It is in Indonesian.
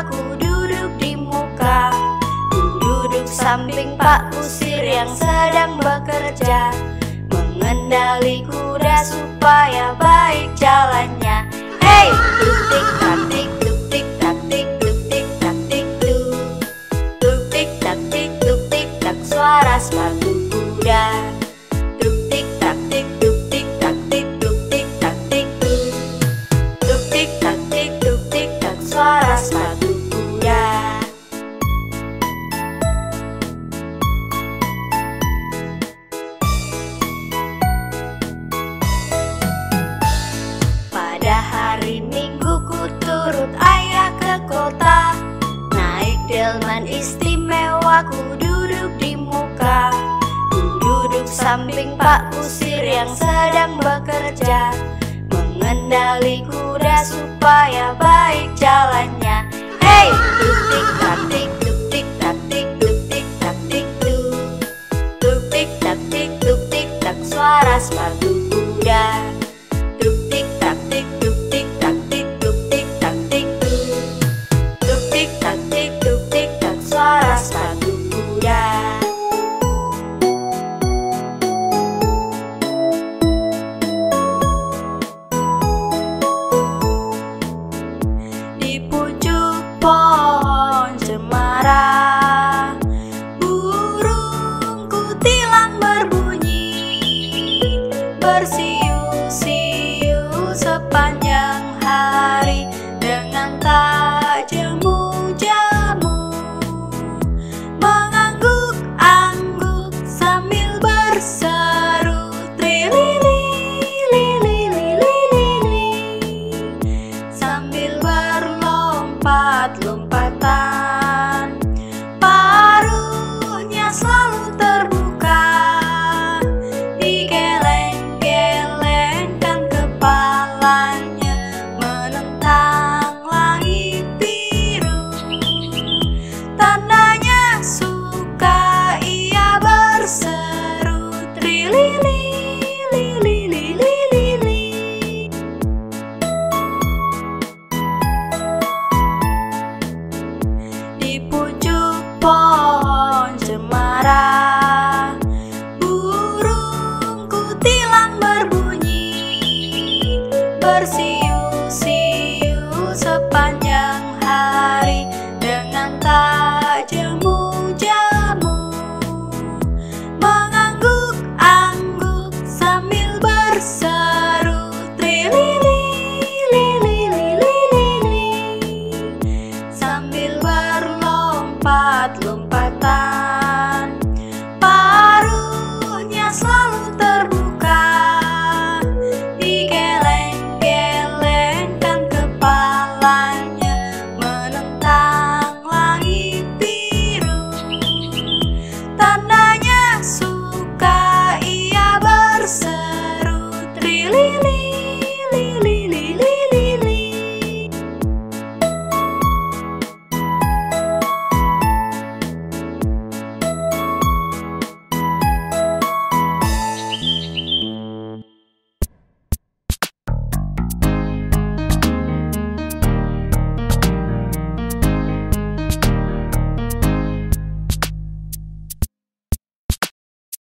aku duduk di muka Ku duduk samping pak kusir yang sedang bekerja. Mengendali kuda supaya baik jalannya. Hey, tutik tatik tutik tatik tutik tatik tu Tutik tatik tutik tak suara sepatu kuda. Istimewa ku duduk di muka Ku duduk samping Pak Kusir yang sedang bekerja. Mengendali kuda supaya baik jalannya. Hei, tuk tik tak tik tik tak tik tuk tik tak tik tuk Tuk tik tak tik tuk tik tak suara sepatu kuda berbunyi Bersiu-siu sepanjang hari Dengan tak jemu-jemu Mengangguk-angguk sambil berseru Sambil berlompat-lompatan